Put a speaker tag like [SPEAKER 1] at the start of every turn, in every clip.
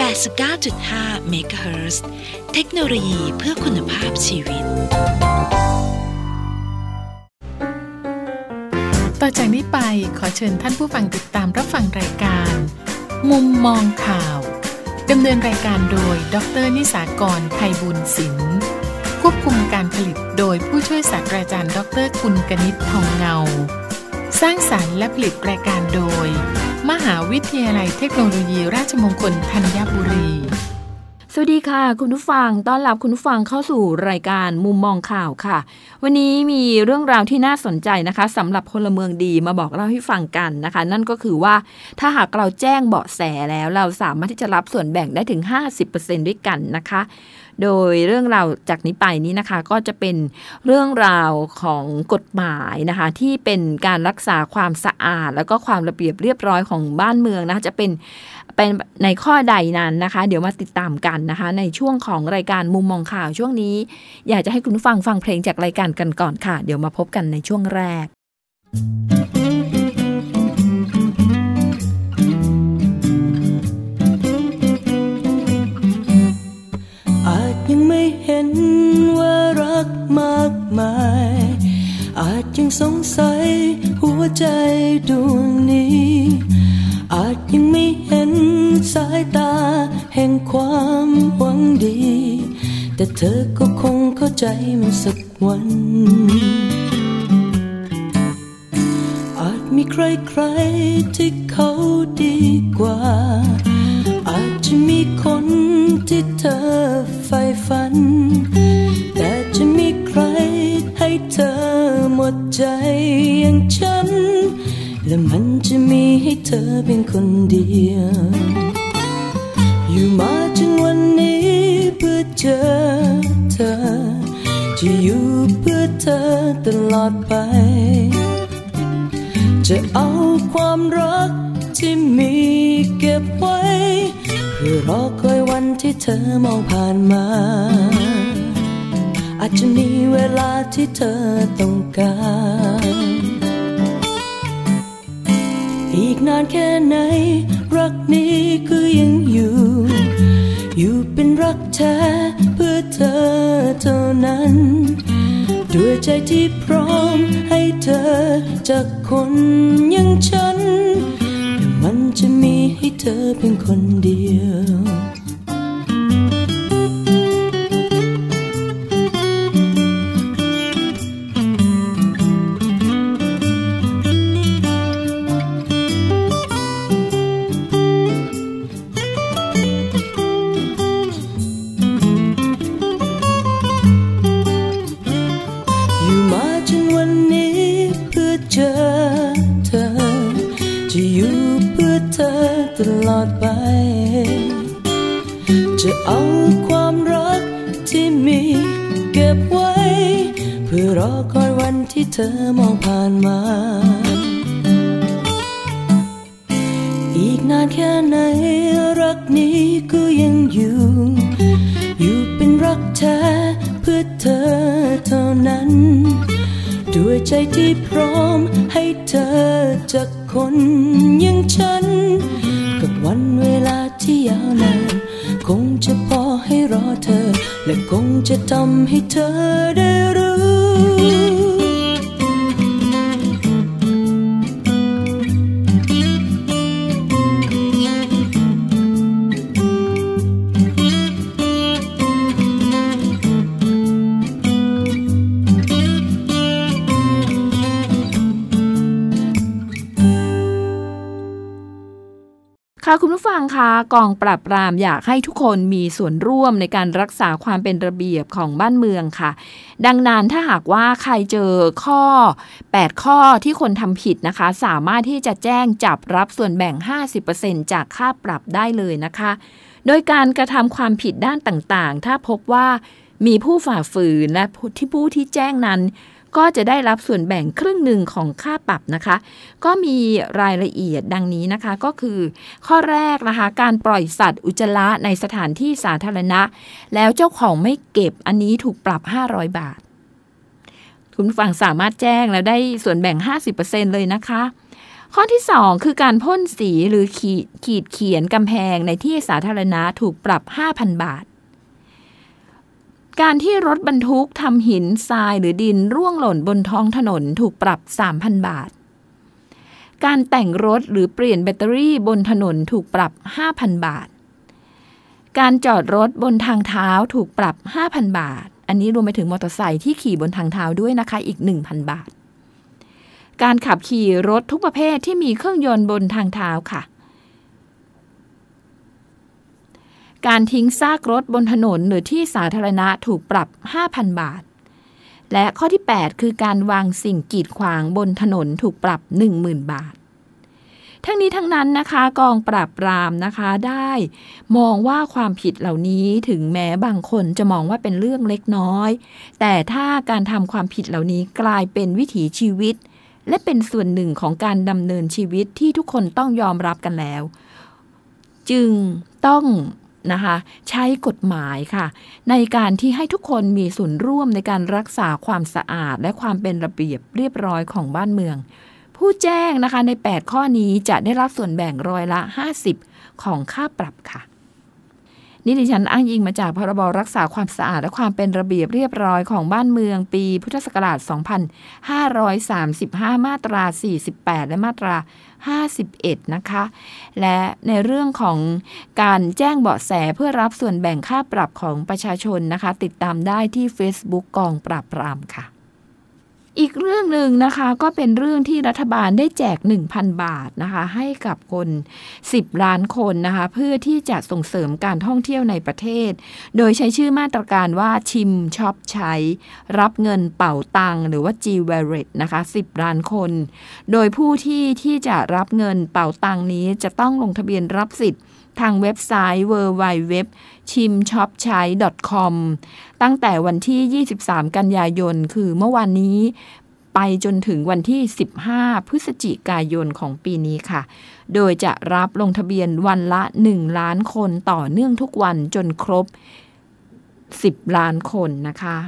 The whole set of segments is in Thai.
[SPEAKER 1] 89.5 MHz เทคโนโลยีเพื่อคุณภาพชีวิต
[SPEAKER 2] ต่อจากนี้ไปขอเชิญท่านผู้ฟังติดตามรับฟังรายการ มุมมองข่าว ดำเนินรายการโดย ดรนิสากรไพบุญศิลป์ ควบคุมการผลิตโดยผู้ช่วยศาสตราจารย์ ดรกุลกนิษฐ์ทองเงา สร้างสารรค์และผลิตรายการโดย มหาวิทยาลัยเทคโนโลยี ราชมงคลธัญบุรี
[SPEAKER 3] สวัสดีค่ะ คุณผู้ฟังต้อนรับคุณผู้ฟังเข้าสู่รายการมุมมองข่าวค่ะ วันนี้มีเรื่องราวที่น่าสนใจนะคะสำหรับพลเมืองดีมาบอกเล่าให้ฟังกันนะคะ นั่นก็คือว่าถ้าหากเราแจ้งเบาะแสแล้วเราสามารถที่จะรับส่วนแบ่งได้ถึง 50%ด้วยกันนะคะ โดยเรื่องราวจากนี้ไปนี้นะคะก็จะเป็นเรื่องราวของกฎหมายนะคะที่เป็นการรักษาความสะอาด แล้วก็ความระเบียบเรียบร้อยของบ้านเมืองนะคะจะเป็นเป็นในข้อใดนั้นนะคะ เดี๋ยวมาติดตามกันนะคะ ในช่วงของรายการมุมมองข่าวช่วงนี้ อยากจะให้คุณผู้ฟังฟังเพลงจากรายการกันก่อนค่ะ เดี๋ยวมาพบกันในช่วงแรก
[SPEAKER 4] อา มากมาย อาจยังสงสัยหัวใจดวงนี้ อาจยังไม่เห็นสายตาแห่งความหวังดี แต่เธอก็คงเข้าใจมันสักวัน อาจมีใครๆที่เขาดีกว่า จะมีคนที่เธอใฝ่ฝัน แต่จะมีใครให้เธอหมดใจอย่างฉัน และมันจะมีให้เธอเป็นคนเดียว อยู่มาจนวันนี้เพื่อเจอเธอ จะอยู่เพื่อเธอตลอดไป จะเอาความรักที่มีเก็บไว้ พื่อรอคอยวันที่เธอมองผ่านมา อาจจะมีเวลาที่เธอต้องการ อีกนานแค่ไหน รักนี้ก็ยังอยู่ อยู่เป็นรักแท้เพื่อเธอเท่านั้น ด้วยใจที่พร้อมให้เธอจากคนอย่างฉัน จะมีให้เธอเพียงคนเดียว เธอมองผ่านมา อีกนานแค่ไหนรักนี้ก็ยังอยู่ อยู่เป็นรักแท้เพื่อเธอเท่านั้น ด้วยใจที่พร้อมให้เธอจากคนอย่างฉัน กับวันเวลาที่ยาวนานคงจะพอให้รอเธอ และคงจะทำให้เธอได้รู้
[SPEAKER 3] ค่ะคุณผู้ฟังคะกองปราบปรามอยากให้ทุกคนมีส่วนร่วมในการรักษาความเป็นระเบียบของบ้านเมืองค่ะ ดังนั้นถ้าหากว่าใครเจอข้อ 8 ข้อที่คนทำผิดนะคะ สามารถที่จะแจ้งจับรับส่วนแบ่ง 50%จากค่าปรับได้เลยนะคะ โดยการกระทำความผิดด้านต่างๆ ถ้าพบว่ามีผู้ฝ่าฝืนและผู้ที่ผู้ที่แจ้งนั้น ก็จะได้รับส่วนแบ่งครึ่งหนึ่งของค่าปรับนะคะ ก็มีรายละเอียดดังนี้นะคะก็คือ ข้อแรกนะคะการปล่อยสัตว์อุจจาระในสถานที่สาธารณะ แล้วเจ้าของไม่เก็บอันนี้ถูกปรับ 500 บาท คุณผู้ฟังสามารถแจ้งแล้วได้ส่วนแบ่ง 50%เลยนะคะข้อที่ 2 คือการพ่นสีหรือขีดขีดเขียนกำแพงในที่สาธารณะถูกปรับ 5,000 บาท การที่รถบรรทุกทำหินทรายหรือดินร่วงหล่นบนท้องถนนถูกปรับ 3,000 บาท การแต่งรถหรือเปลี่ยนแบตเตอรี่บนถนนถูกปรับ 5,000 บาท การจอดรถบนทางเท้าถูกปรับ 5,000 บาท อันนี้รวมไปถึงมอเตอร์ไซค์ที่ขี่บนทางเท้าด้วยนะคะอีก 1,000 บาท การขับขี่รถทุกประเภทที่มีเครื่องยนต์บนทางเท้าค่ะ การทิ้งซากรถบนถนนหรือที่สาธารณะถูกปรับ 5,000 บาท และข้อที่ 8 คือการวางสิ่งกีดขวางบนถนนถูกปรับ 10,000 บาท ทั้งนี้ทั้งนั้นนะคะ กองปราบปรามนะคะได้ มองว่าความผิดเหล่านี้ถึงแม้บางคนจะมองว่าเป็นเรื่องเล็กน้อย แต่ถ้าการทำความผิดเหล่านี้กลายเป็นวิถีชีวิต และเป็นส่วนหนึ่งของการดำเนินชีวิตที่ทุกคนต้องยอมรับกันแล้ว จึงต้อง นะคะ ใช้กฎหมายค่ะ ในการที่ให้ทุกคนมีส่วนร่วมในการรักษาความสะอาด และความเป็นระเบียบเรียบร้อยของบ้านเมือง ผู้แจ้งนะคะใน 8 ข้อนี้จะได้รับส่วนแบ่งร้อยละ 50 ของค่าปรับค่ะ นี่ดิฉันอ้างอิงมาจากพรบรักษาความสะอาดและความเป็นระเบียบเรียบร้อยของบ้านเมืองปีพุทธศักราช 2535 มาตรา 48 และมาตรา 51 นะคะ และในเรื่องของการแจ้งเบาะแสเพื่อรับส่วนแบ่งค่าปรับของประชาชนนะคะ ติดตามได้ที่ Facebook กองปราบปรามค่ะ อีกเรื่องหนึ่งนะคะก็เป็นเรื่องที่รัฐบาลได้แจก 1,000 บาทนะคะให้กับคน 10 ล้านคนนะคะเพื่อที่จะส่งเสริมการท่องเที่ยวในประเทศ โดยใช้ชื่อมาตรการว่าชิมช็อปใช้ รับเงินเป่าตังหรือว่า G w a l l e t นะคะ 10 ล้านคน โดยผู้ที่ที่จะรับเงินเป่าตังนี้จะต้องลงทะเบียนรับสิทธิ์ ทางเว็บไซต์ www ชิมช็อปใช้ .com ตั้งแต่วันที่ 23 กันยายน คือเมื่อวานนี้ไปจนถึงวันที่ 15 พฤศจิกายนของปีนี้ค่ะ โดยจะรับลงทะเบียนวันละ 1 ล้านคนต่อเนื่องทุกวันจนครบ 10 ล้านคนนะคะ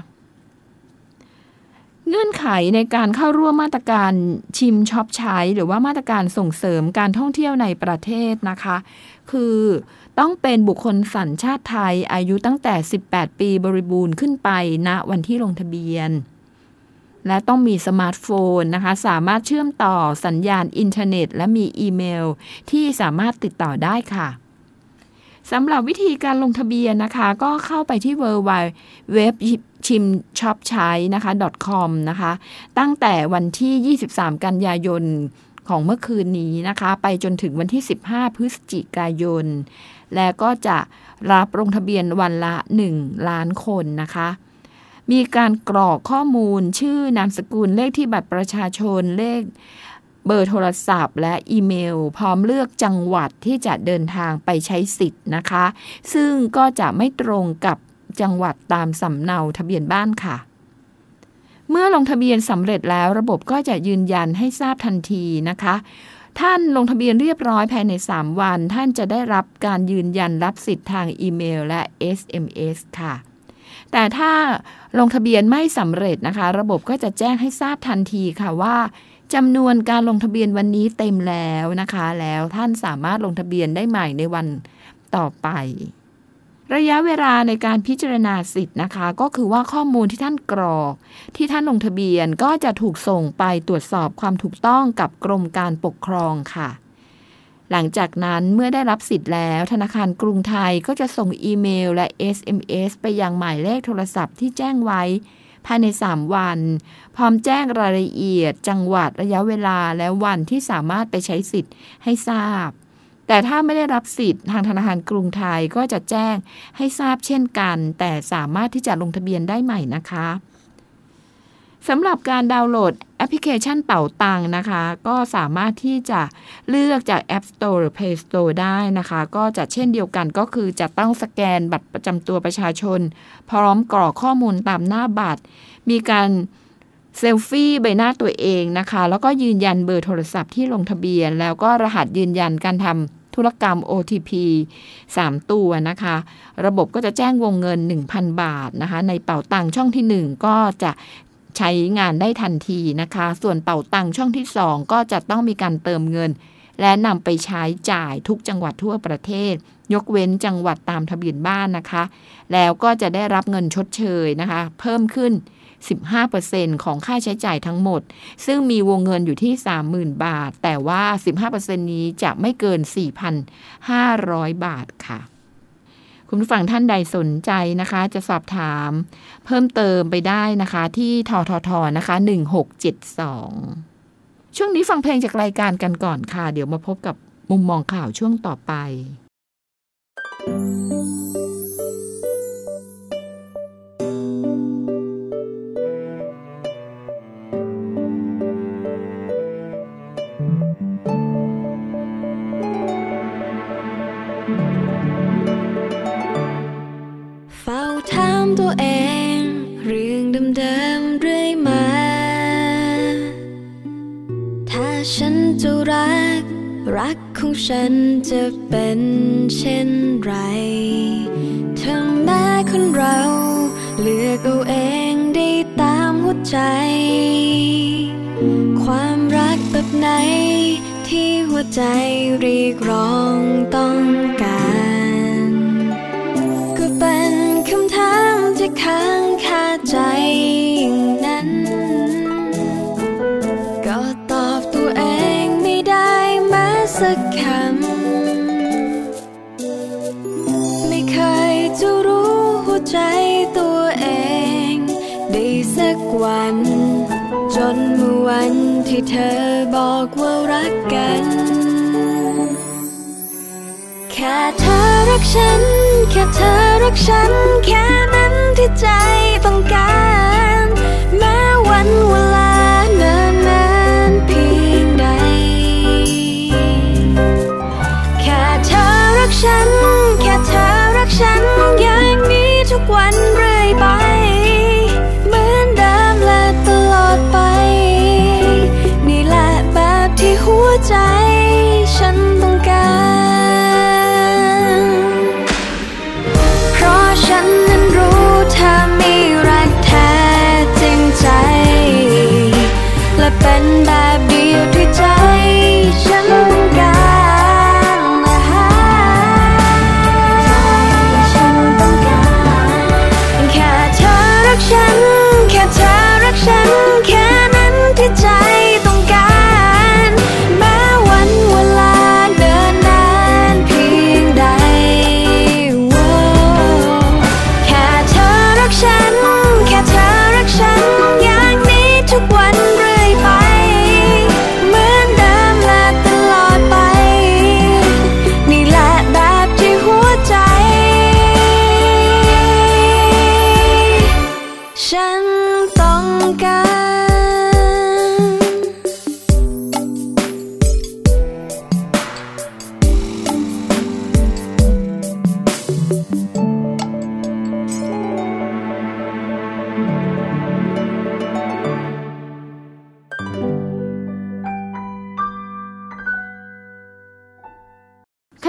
[SPEAKER 3] เงื่อนไขในการเข้าร่วมมาตรการชิมช็อปใช้ หรือว่ามาตรการส่งเสริมการท่องเที่ยวในประเทศนะคะ คือ ต้องเป็นบุคคลสัญชาติไทยอายุตั้งแต่ 18 ปีบริบูรณ์ขึ้นไปณนะวันที่ลงทะเบียน และต้องมีสมาร์ทโฟนนะคะ สามารถเชื่อมต่อสัญญาณอินเทอร์เน็ต และมีอีเมล ที่สามารถติดต่อได้ค่ะสำหรับวิธีการลงทะเบียนนะคะ ก็เข้าไปที่ w w w ชิมช็อปใช้นะคะ .com นะคะ ตั้งแต่วันที่ 23 กันยายน ของเมื่อคืนนี้นะคะ ไปจนถึงวันที่ 15 พฤศจิกายน และก็จะรับลงทะเบียนวันละ 1 ล้านคนนะคะ มีการกรอกข้อมูลชื่อนามสกุลเลขที่บัตรประชาชนเลขเบอร์โทรศัพท์ และอีเมล พร้อมเลือกจังหวัดที่จะเดินทางไปใช้สิทธิ์นะคะ ซึ่งก็จะไม่ตรงกับจังหวัดตามสำเนาทะเบียนบ้านค่ะ เมื่อลงทะเบียนสำเร็จแล้วระบบก็จะยืนยันให้ทราบทันทีนะคะ ท่านลงทะเบียนเรียบร้อยภายใน 3 วัน ท่านจะได้รับการยืนยันรับสิทธิ์ทางอีเมลและ SMS ค่ะ แต่ถ้าลงทะเบียนไม่สำเร็จนะคะ ระบบก็จะแจ้งให้ทราบทันทีค่ะว่าจำนวนการลงทะเบียนวันนี้เต็มแล้วนะคะ แล้วท่านสามารถลงทะเบียนได้ใหม่ในวันต่อไป ระยะเวลาในการพิจารณาสิทธิ์นะคะ ก็คือว่าข้อมูลที่ท่านกรอก ที่ท่านลงทะเบียนก็จะถูกส่งไปตรวจสอบความถูกต้องกับกรมการปกครองค่ะ หลังจากนั้นเมื่อได้รับสิทธิ์แล้ว ธนาคารกรุงไทยก็จะส่งอีเมลและ SMS ไปยังหมายเลขโทรศัพท์ที่แจ้งไว้ ภายใน 3 วัน พร้อมแจ้งรายละเอียด จังหวัดระยะเวลาและวันที่สามารถไปใช้สิทธิ์ให้ทราบ แต่ถ้าไม่ได้รับสิทธิ์ทางธนาคารกรุงไทยก็จะแจ้งให้ทราบเช่นกัน แต่สามารถที่จะลงทะเบียนได้ใหม่นะคะสำหรับการดาวน์โหลดแอปพลิเคชันเป่าตังนะคะ ก็สามารถที่จะเลือกจาก App Store หรือ Play Store ได้นะคะ ก็จะเช่นเดียวกันก็คือจะต้องสแกนบัตรประจำตัวประชาชน พร้อมกรอกข้อมูลตามหน้าบัตร มีการเซลฟี่ใบหน้าตัวเองนะคะ แล้วก็ยืนยันเบอร์โทรศัพท์ที่ลงทะเบียน แล้วก็รหัสยืนยันการทำ ธุรกรรม OTP 3 ตัวนะคะ ระบบก็จะแจ้งวงเงิน 1,000 บาทนะคะ ในเป่าตังช่องที่ 1 ก็จะใช้งานได้ทันทีนะคะ ส่วนเป่าตังช่องที่ 2 ก็จะต้องมีการเติมเงิน และนำไปใช้จ่ายทุกจังหวัดทั่วประเทศ ยกเว้นจังหวัดตามทะเบียนบ้านนะคะ แล้วก็จะได้รับเงินชดเชยนะคะ เพิ่มขึ้น 15%ของค่าใช้จ่ายทั้งหมด ซึ่งมีวงเงินอยู่ที่ 30,000 บาท แต่ว่า 15%นี้จะไม่เกิน 4,500 บาทค่ะ คุณผู้ฟังท่านใดสนใจนะคะ จะสอบถามเพิ่มเติมไปได้นะคะ ที่ทททนะคะ 1672 ช่วงนี้ฟังเพลงจากรายการกันก่อนค่ะ เดี๋ยวมาพบกับมุมมองข่าวช่วงต่อไป「
[SPEAKER 5] ฉัน ฉันจะเป็นเช่นไรถึงแม้คนเราเลือกเอาเองได้ตามหัวใจ ความรักแบบไหนที่หัวใจเรียกร้องต้อง วัน จนเมื่อวันที่เธอบอกว่ารักกัน แค่เธอรักฉัน แค่เธอรักฉัน แค่นั้นที่ใจต้องการ แม้วันเวลาเนิ่นนานเพียงใด แค่เธอรักฉัน แค่เธอรักฉันอย่างนี้ทุกวันเรื่อยไป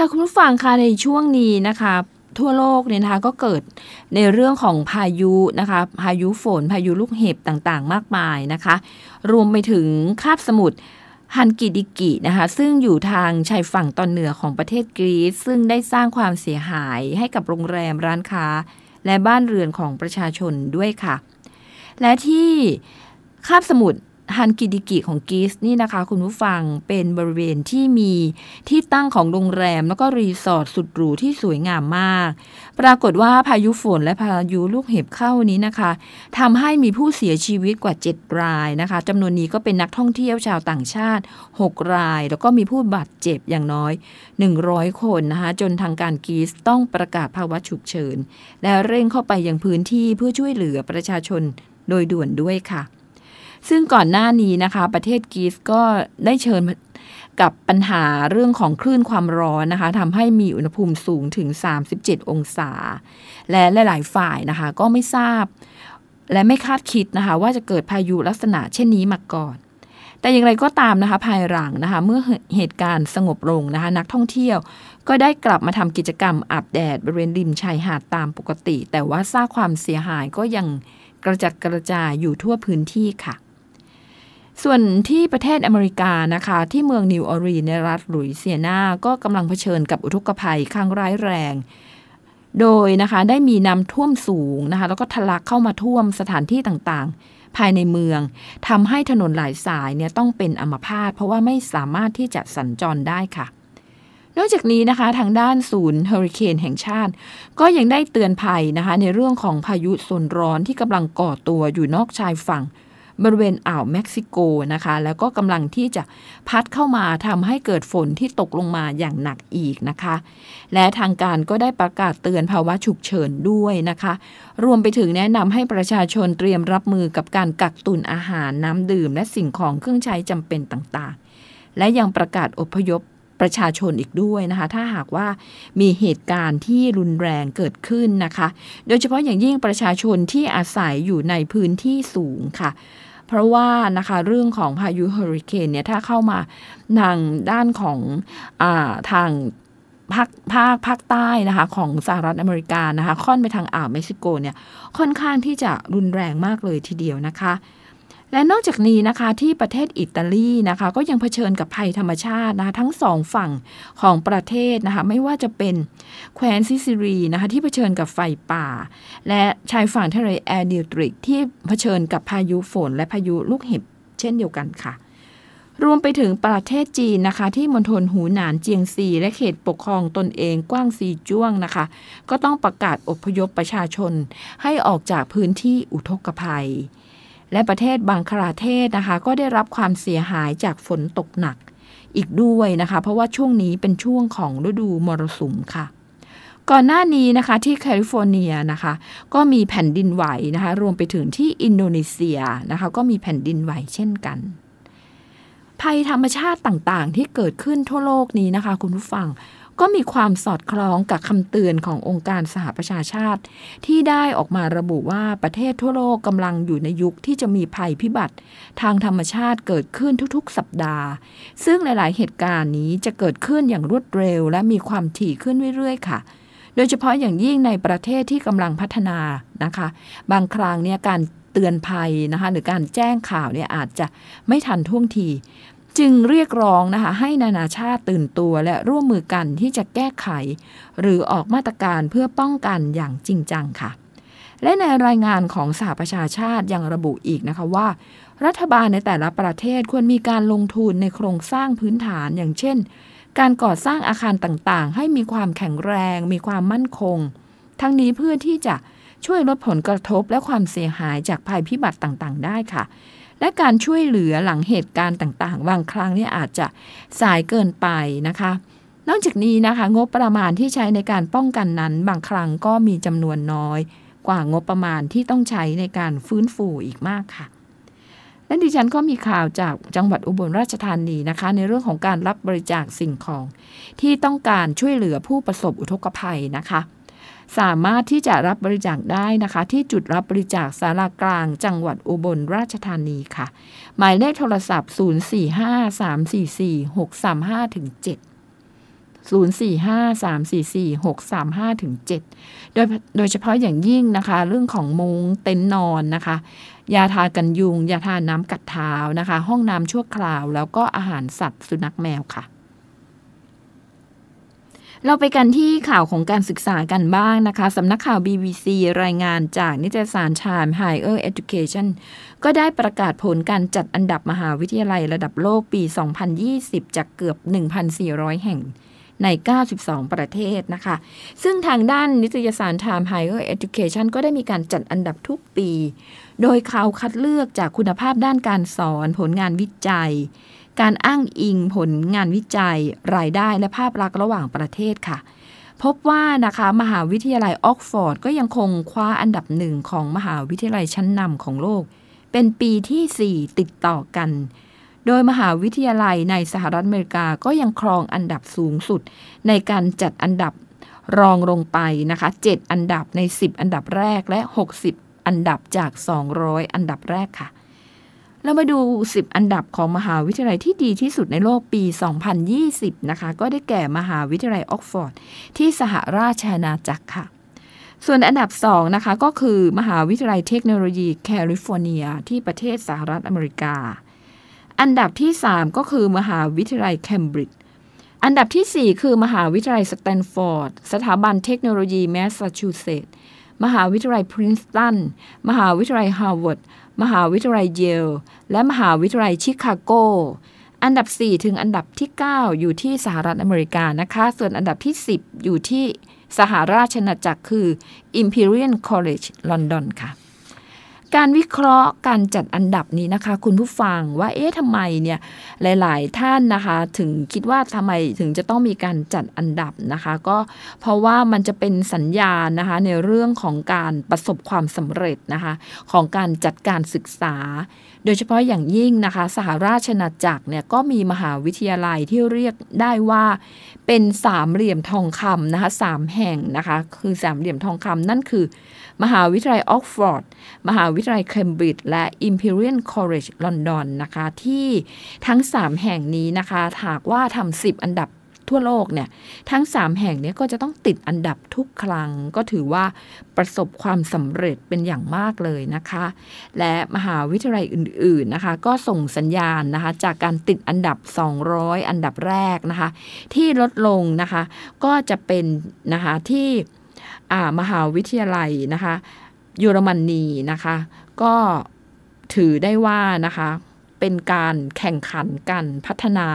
[SPEAKER 3] ค่ะคุณผู้ฟังคะในช่วงนี้นะคะทั่วโลกเนี่ยนะคะก็เกิดในเรื่องของพายุนะคะพายุฝน พายุลูกเห็บต่างๆ มากมายนะคะ รวมไปถึงคาบสมุทรฮันกิดิกินะคะซึ่งอยู่ทางชายฝั่งตอนเหนือของประเทศกรีซซึ่งได้สร้างความเสียหายให้กับโรงแรมร้านค้า และบ้านเรือนของประชาชนด้วยค่ะ และที่คาบสมุทร ฮันกิดิกิของกรีซนี่นะคะ คุณผู้ฟังเป็นบริเวณที่มีที่ตั้งของโรงแรม แล้วก็รีสอร์ทสุดหรูที่สวยงามมาก ปรากฏว่าพายุฝนและพายุลูกเห็บเข้านี้นะคะทำให้มีผู้เสียชีวิตกว่า 7 รายนะคะจำนวนนี้ก็เป็นนักท่องเที่ยวชาวต่างชาติ 6 ราย แล้วก็มีผู้บาดเจ็บอย่างน้อย 100 คนนะคะจนทางการกรีซต้องประกาศภาวะฉุกเฉินและเร่งเข้าไปยังพื้นที่เพื่อช่วยเหลือประชาชนโดยด่วนด้วยค่ะ ซึ่งก่อนหน้านี้นะคะ ประเทศกรีซก็ได้เชิญกับปัญหาเรื่องของคลื่นความร้อนนะคะทำให้มีอุณหภูมิสูงถึง 37 องศา และหลาย ๆ ฝ่ายนะคะ ก็ไม่ทราบ และไม่คาดคิดนะคะ ว่าจะเกิดพายุลักษณะเช่นนี้มาก่อน แต่อย่างไรก็ตามนะคะ ภายหลังนะคะ เมื่อเหตุการณ์สงบลงนะคะ นักท่องเที่ยว ก็ได้กลับมาทำกิจกรรมอาบแดดบริเวณริมชายหาดตามปกติ แต่ว่าสร้างความเสียหายก็ยังกระจัดกระจายอยู่ทั่วพื้นที่ค่ะ ส่วนที่ประเทศอเมริกานะคะ ที่เมืองนิวออร์ลีนส์ในรัฐลุยเซียนาก็กำลังเผชิญกับอุทกภัยครั้งร้ายแรง โดยนะคะได้มีน้ำท่วมสูงนะคะ แล้วก็ทะลักเข้ามาท่วมสถานที่ต่างๆ ภายในเมืองทำให้ถนนหลายสายเนี่ยต้องเป็นอัมพาตเพราะว่าไม่สามารถที่จะสัญจรได้ค่ะนอกจากนี้นะคะทางด้านศูนย์เฮอริเคนแห่งชาติ ก็ยังได้เตือนภัยนะคะในเรื่องของพายุโซนร้อนที่กำลังก่อตัวอยู่นอกชายฝั่ง บริเวณอ่าวเม็กซิโกนะคะ แล้วก็กำลังที่จะพัดเข้ามาทำให้เกิดฝนที่ตกลงมาอย่างหนักอีกนะคะ และทางการก็ได้ประกาศเตือนภาวะฉุกเฉินด้วยนะคะ รวมไปถึงแนะนำให้ประชาชนเตรียมรับมือกับการกักตุนอาหารน้ำดื่ม และสิ่งของเครื่องใช้จำเป็นต่างๆ และยังประกาศอพยพประชาชนอีกด้วยนะคะ ถ้าหากว่ามีเหตุการณ์ที่รุนแรงเกิดขึ้นนะคะ โดยเฉพาะอย่างยิ่งประชาชนที่อาศัยอยู่ในพื้นที่สูงค่ะ เพราะว่านะคะเรื่องของพายุเฮอริเคนเนี่ยถ้าเข้ามาทางด้านของอาทางภาคภาคภาคใต้นะคะของสหรัฐอเมริกานะคะค่อนไปทางอ่าวเม็กซิโกเนี่ยค่อนข้างที่จะรุนแรงมากเลยทีเดียวนะคะ และนอกจากนี้นะคะที่ประเทศอิตาลีนะคะ ก็ยังเผชิญกับภัยธรรมชาตินะคะทั้งสองฝั่งของประเทศนะคะ ไม่ว่าจะเป็นแคว้นซิซิลีนะคะที่เผชิญกับไฟป่า และชายฝั่งทะเลเอเดรียติก ที่เผชิญกับพายุฝน และพายุลูกเห็บเช่นเดียวกันค่ะ รวมไปถึงประเทศจีนนะคะ ที่มณฑลหูหนานเจียงซี และเขตปกครองตนเองกว่างซีจ้วงนะคะ ก็ต้องประกาศอพยพประชาชนให้ออกจากพื้นที่อุทกภัย และประเทศบังคลาเทศนะคะ ก็ได้รับความเสียหายจากฝนตกหนักอีกด้วยนะคะ เพราะว่าช่วงนี้เป็นช่วงของฤดูมรสุมค่ะ ก่อนหน้านี้นะคะที่แคลิฟอร์เนียนะคะ ก็มีแผ่นดินไหวนะคะ รวมไปถึงที่อินโดนีเซียนะคะ ก็มีแผ่นดินไหวเช่นกัน ภัยธรรมชาติต่างๆ ที่เกิดขึ้นทั่วโลกนี้นะคะ คุณผู้ฟัง ก็มีความสอดคล้องกับคำเตือนขององค์การสหประชาชาติ ที่ได้ออกมาระบุว่าประเทศทั่วโลกกำลังอยู่ในยุคที่จะมีภัยพิบัติ ทางธรรมชาติเกิดขึ้นทุกๆ สัปดาห์ ซึ่งหลายๆ เหตุการณ์นี้จะเกิดขึ้นอย่างรวดเร็ว และมีความถี่ขึ้นเรื่อยๆ ค่ะโดยเฉพาะอย่างยิ่งในประเทศที่กำลังพัฒนานะคะ บางครั้งเนี่ยการเตือนภัยนะคะหรือการแจ้งข่าวเนี่ยอาจจะไม่ทันท่วงที จึงเรียกร้องนะคะให้นานาชาติตื่นตัวและร่วมมือกันที่จะแก้ไข หรือออกมาตรการเพื่อป้องกันอย่างจริงจังค่ะ และในรายงานของสหประชาชาติยังระบุอีกนะคะว่า รัฐบาลในแต่ละประเทศควรมีการลงทุนในโครงสร้างพื้นฐานอย่างเช่น การก่อสร้างอาคารต่างๆ ให้มีความแข็งแรง มีความมั่นคง ทั้งนี้เพื่อที่จะช่วยลดผลกระทบและความเสียหายจากภัยพิบัติต่างๆ ได้ค่ะ และการช่วยเหลือหลังเหตุการณ์ต่างๆ บางครั้งเนี่ยอาจจะสายเกินไปนะคะ นอกจากนี้นะคะ งบประมาณที่ใช้ในการป้องกันนั้น บางครั้งก็มีจำนวนน้อย กว่างบประมาณที่ต้องใช้ในการฟื้นฟูอีกมากค่ะและดิฉันก็มีข่าวจากจังหวัดอุบลราชธานีนะคะ ในเรื่องของการรับบริจาคสิ่งของ ที่ต้องการช่วยเหลือผู้ประสบอุทกภัยนะคะ สามารถที่จะรับบริจาคได้นะคะ ที่จุดรับบริจาคสารากลาง จังหวัดอุบลราชธานีค่ะ หมายเลขโทรศัพท์ 04534463ถึง7 04534463ถึง7โดยโดยเฉพาะอย่างยิ่งนะคะ เรื่องของมุงเต็นท์นอนนะคะ ยาทากันยุง ยาทาน้ำกัดเท้านะคะ ห้องน้ำชั่วคราว แล้วก็อาหารสัตว์สุนัขแมวค่ะ เราไปกันที่ข่าวของการศึกษากันบ้างนะคะสำนักข่าว BBC รายงานจากนิตยสาร Time Higher Education ก็ได้ประกาศผลการจัดอันดับมหาวิทยาลัยระดับโลกปี 2020 จากเกือบ 1,400 แห่งใน 92 ประเทศนะคะ ซึ่งทางด้านนิตยสาร Time Higher Education ก็ได้มีการจัดอันดับทุกปี โดยเขาคัดเลือกจากคุณภาพด้านการสอน ผลงานวิจัย การอ้างอิงผลงานวิจัยรายได้และภาพลักษณ์ระหว่างประเทศค่ะ พบว่านะคะมหาวิทยาลัยออกฟอร์ดก็ยังคงคว้าอันดับหนึ่งของมหาวิทยาลัยชั้นนำของโลก เป็นปีที่ 4 ติดต่อกัน โดยมหาวิทยาลัยในสหรัฐอเมริกาก็ยังครองอันดับสูงสุด ในการจัดอันดับรองลงไปนะคะ 7 อันดับใน 10 อันดับแรกและ 60 อันดับจาก 200 อันดับแรกค่ะ เรามาดู 10 อันดับของมหาวิทยาลัยที่ดีที่สุดในโลกปี 2020 นะคะ ก็ได้แก่มหาวิทยาลัยออกซ์ฟอร์ด ที่สหราชอาณาจักรค่ะ ส่วนอันดับ 2 นะคะ ก็คือมหาวิทยาลัยเทคโนโลยีแคลิฟอร์เนีย ที่ประเทศสหรัฐอเมริกา อันดับที่ 3 ก็คือมหาวิทยาลัยเคมบริดจ์อันดับที่ 4 คือมหาวิทยาลัยสแตนฟอร์ด สถาบันเทคโนโลยีแมสซาชูเซตส์ มหาวิทยาลัยพรินสตัน มหาวิทยาลัยฮาร์วาร์ด มหาวิทยาลัยเยล และมหาวิทยาลัยชิคาโก อันดับ 4 ถึงอันดับที่ 9 อยู่ที่สหรัฐอเมริกานะคะ ส่วนอันดับที่ 10 อยู่ที่สหราชอาณาจักรคือ Imperial College London ค่ะ การวิเคราะห์การจัดอันดับนี้นะคะ คุณผู้ฟังว่าเอ๊ะทำไมเนี่ยหลาย ๆ ท่านนะคะ ถึงคิดว่าทำไมถึงจะต้องมีการจัดอันดับนะคะ ก็เพราะว่ามันจะเป็นสัญญาณนะคะในเรื่องของการประสบความสำเร็จนะคะ ของการจัดการศึกษา โดยเฉพาะอย่างยิ่งนะคะ สหราชอาณาจักรเนี่ยก็มีมหาวิทยาลัยที่เรียกได้ว่า เป็นสามเหลี่ยมทองคำนะคะสามแห่งนะคะ คือสามเหลี่ยมทองคำนั่นคือ มหาวิทยาลัยออกฟอร์ด มหาวิทยาลัยเคมบริดจ์และ Imperial College London นะคะ ที่ทั้ง 3 แห่งนี้นะคะหากว่าทำสิบอันดับทั่วโลกเนี่ย ทั้ง 3 แห่งเนี้ก็จะต้องติดอันดับทุกครั้ง ก็ถือว่าประสบความสำเร็จเป็นอย่างมากเลยนะคะ และมหาวิทยาลัยอื่น ๆ นะคะ ก็ส่งสัญญาณนะคะ จากการติดอันดับ 200 อันดับแรกนะคะ ที่ลดลงนะคะ ก็จะเป็นนะคะที่ มหาวิทยาลัยนะคะเยอรมนีนะคะ ก็ถือได้ว่านะคะเป็นการแข่งขันกันพัฒนา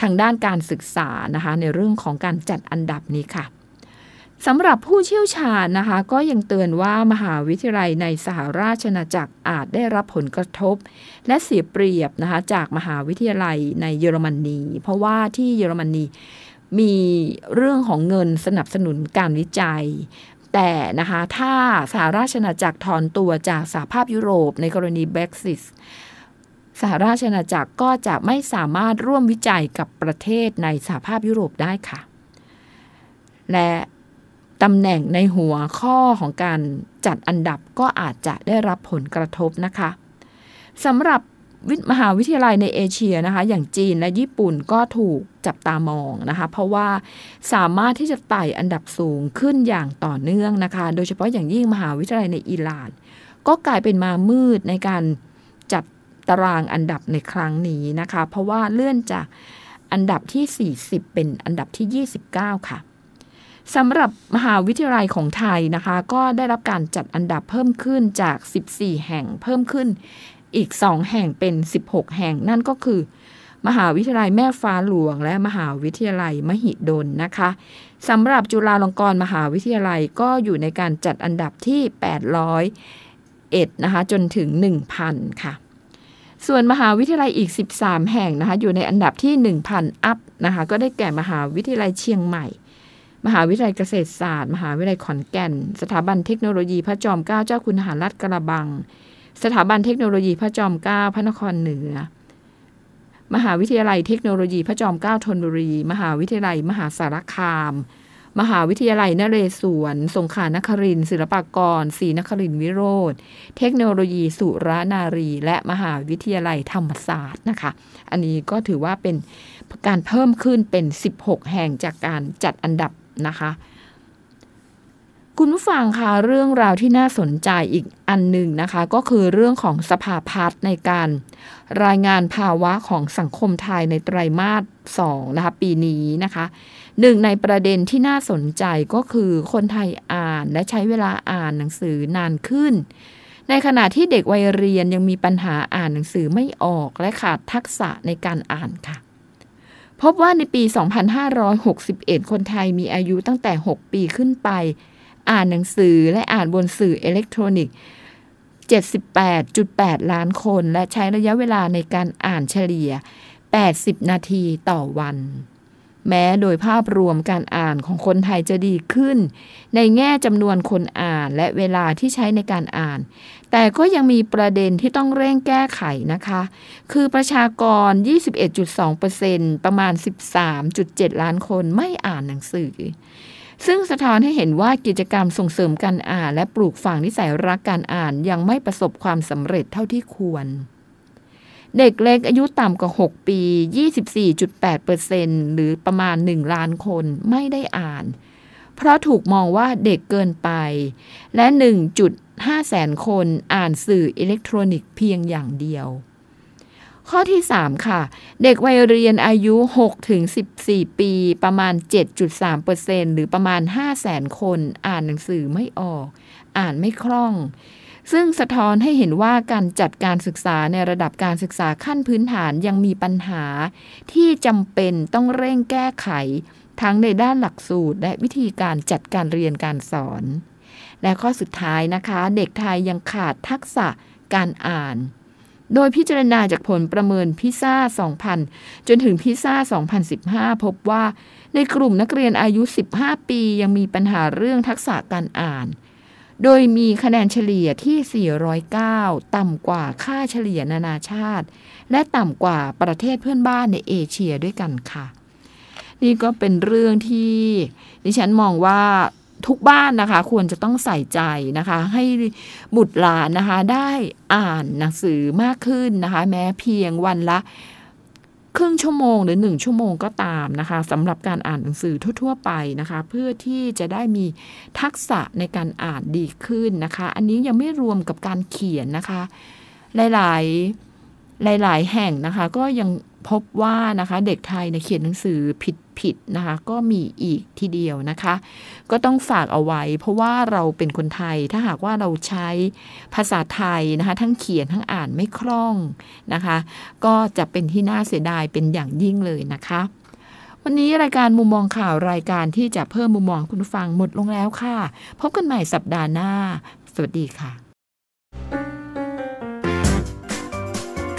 [SPEAKER 3] ทางด้านการศึกษานะคะในเรื่องของการจัดอันดับนี้ค่ะสำหรับผู้เชี่ยวชาญนะคะก็ยังเตือนว่ามหาวิทยาลัยในสหราชอาณาจักรอาจได้รับผลกระทบ และเสียเปรียบนะคะจากมหาวิทยาลัยในเยอรมนีเพราะว่าที่เยอรมนี มีเรื่องของเงินสนับสนุนการวิจัย แต่นะคะถ้าสหราชอาณาจักรถอนตัวจากสหภาพยุโรปในกรณีเบ e ซิสสหราชอาณาจักรก็จะไม่สามารถร่วมวิจัยกับประเทศในสหภาพยุโรปได้ค่ะ และตำแหน่งในหัวข้อของการจัดอันดับก็อาจจะได้รับผลกระทบนะคะสำหรับ มหาวิทยาลัยในเอเชียนะคะ อย่างจีนและญี่ปุ่นก็ถูกจับตามองนะคะ เพราะว่าสามารถที่จะไต่อันดับสูงขึ้นอย่างต่อเนื่องนะคะ โดยเฉพาะอย่างยิ่งมหาวิทยาลัยในอิหร่าน ก็กลายเป็นมามืดในการจัดตารางอันดับในครั้งนี้นะคะ เพราะว่าเลื่อนจากอันดับที่ 40 เป็นอันดับที่ 29 ค่ะสำหรับมหาวิทยาลัยของไทยนะคะ ก็ได้รับการจัดอันดับเพิ่มขึ้นจาก 14 แห่งเพิ่มขึ้น อีก 2 แห่งเป็น 16 แห่งนั่นก็คือ มหาวิทยาลัยแม่ฟ้าหลวง และมหาวิทยาลัยมหิดลนะคะสำหรับจุฬาลงกรณ์มหาวิทยาลัยก็อยู่ในการจัดอันดับที่ 801 นะคะ จนถึง 1,000 ค่ะ ส่วนมหาวิทยาลัยอีก 13 แห่งนะคะ อยู่ในอันดับที่ 1,000 อัพนะคะ ก็ได้แก่มหาวิทยาลัยเชียงใหม่ มหาวิทยาลัยเกษตรศาสตร์ มหาวิทยาลัยขอนแก่น สถาบันเทคโนโลยีพระจอมเกล้าเจ้าคุณทหารรัฐกระบัง สถาบันเทคโนโลยีพระจอมเกล้าพระนครเหนือ มหาวิทยาลัยเทคโนโลยีพระจอมเกล้าธนบุรี มหาวิทยาลัย มหาสารคาม มหาวิทยาลัยนเรศวร สงขลานครินศิลปากรศรีนครินวิโรธเทคโนโลยีสุรานารี และมหาวิทยาลัยธรรมศาสตร์นะคะ อันนี้ก็ถือว่าเป็นการเพิ่มขึ้นเป็น 16 แห่งจากการจัดอันดับนะคะ คุณผู้ฟังคะเรื่องราวที่น่าสนใจอีกอันหนึ่งนะคะ ก็คือเรื่องของสภาพัฒน์ในการ รายงานภาวะของสังคมไทยในไตรมาสสองนะคะปีนี้นะคะหนึ่งในประเด็นที่น่าสนใจก็คือคนไทยอ่านและใช้เวลาอ่านหนังสือนานขึ้น ในขณะที่เด็กวัยเรียนยังมีปัญหาอ่านหนังสือไม่ออกและขาดทักษะในการอ่านค่ะพบว่าในปี 2561 คนไทยมีอายุตั้งแต่ 6 ปีขึ้นไป อ่านหนังสือและอ่านบนสื่ออิเล็กทรอนิกส์ 78.8 ล้านคนและใช้ระยะเวลาในการอ่านเฉลี่ย 80 นาทีต่อวัน แม้โดยภาพรวมการอ่านของคนไทยจะดีขึ้น ในแง่จำนวนคนอ่านและเวลาที่ใช้ในการอ่าน แต่ก็ยังมีประเด็นที่ต้องเร่งแก้ไขนะคะ คือประชากร 21.2%ประมาณ 13.7 ล้านคนไม่อ่านหนังสือ ซึ่งสะท้อนให้เห็นว่ากิจกรรมส่งเสริมการอ่าน และปลูกฝังนิสัยรักการอ่านยังไม่ประสบความสำเร็จเท่าที่ควร เด็กเล็กอายุต่ำกว่า 6 ปี 24.8%หรือประมาณ 1 ล้านคนไม่ได้อ่าน เพราะถูกมองว่าเด็กเกินไป และ 1.5 แสนคนอ่านสื่ออิเล็กทรอนิกส์เพียงอย่างเดียว ข้อที่ 3 ค่ะ เด็กวัยเรียนอายุ6ถึง14 ปีประมาณ 7.3%หรือประมาณ 5 0 0แสนคน อ่านหนังสือไม่ออก อ่านไม่คล่อง ซึ่งสะท้อนให้เห็นว่าการจัดการศึกษาในระดับการศึกษาขั้นพื้นฐานยังมีปัญหา ที่จำเป็นต้องเร่งแก้ไข ทั้งในด้านหลักสูตร และวิธีการจัดการเรียนการสอน และข้อสุดท้ายนะคะ เด็กไทยยังขาดทักษะการอ่าน โดยพิจารณาจากผลประเมินพิซ่า 2000 จนถึงพิซ่า 2015 พบว่าในกลุ่มนักเรียนอายุ 15 ปียังมีปัญหาเรื่องทักษะการอ่าน โดยมีคะแนนเฉลี่ยที่ 409 ต่ำกว่าค่าเฉลี่ยนานาชาติ และต่ำกว่าประเทศเพื่อนบ้านในเอเชียด้วยกันค่ะ นี่ก็เป็นเรื่องที่ดิฉันมองว่า ทุกบ้านนะคะควรจะต้องใส่ใจนะคะ ให้บุตรหลานนะคะได้อ่านหนังสือมากขึ้นนะคะ แม้เพียงวันละครึ่งชั่วโมงหรือหนึ่งชั่วโมงก็ตามนะคะสำหรับการอ่านหนังสือทั่ว ๆ ไปนะคะ เพื่อที่จะได้มีทักษะในการอ่านดีขึ้นนะคะ อันนี้ยังไม่รวมกับการเขียนนะคะ หลาย ๆ หลาย ๆ แห่งนะคะก็ยังพบว่านะคะเด็กไทยเนี่ยเขียนหนังสือผิดผิดนะคะก็มีอีกทีเดียวนะคะ ก็ต้องฝากเอาไว้ เพราะว่าเราเป็นคนไทยถ้าหากว่าเราใช้ภาษาไทยนะคะทั้งเขียนทั้งอ่านไม่คล่องนะคะ ก็จะเป็นที่น่าเสียดายเป็นอย่างยิ่งเลยนะคะ วันนี้รายการมุมมองข่าวรายการที่จะเพิ่มมุมมองคุณผู้ฟังหมดลงแล้วค่ะ พบกันใหม่สัปดาห์หน้า สวัสดีค่ะ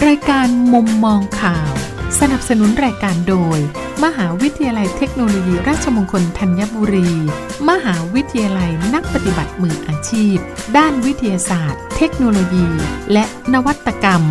[SPEAKER 2] รายการมุมมองข่าว สนับสนุนรายการโดย มหาวิทยาลัยเทคโนโลยีราชมงคลธัญบุรี มหาวิทยาลัยนักปฏิบัติมืออาชีพ ด้านวิทยาศาสตร์ เทคโนโลยี และนวัตกรรม